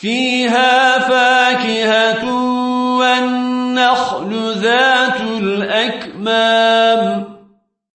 فيها فاكهة والنخل ذات الأكمام.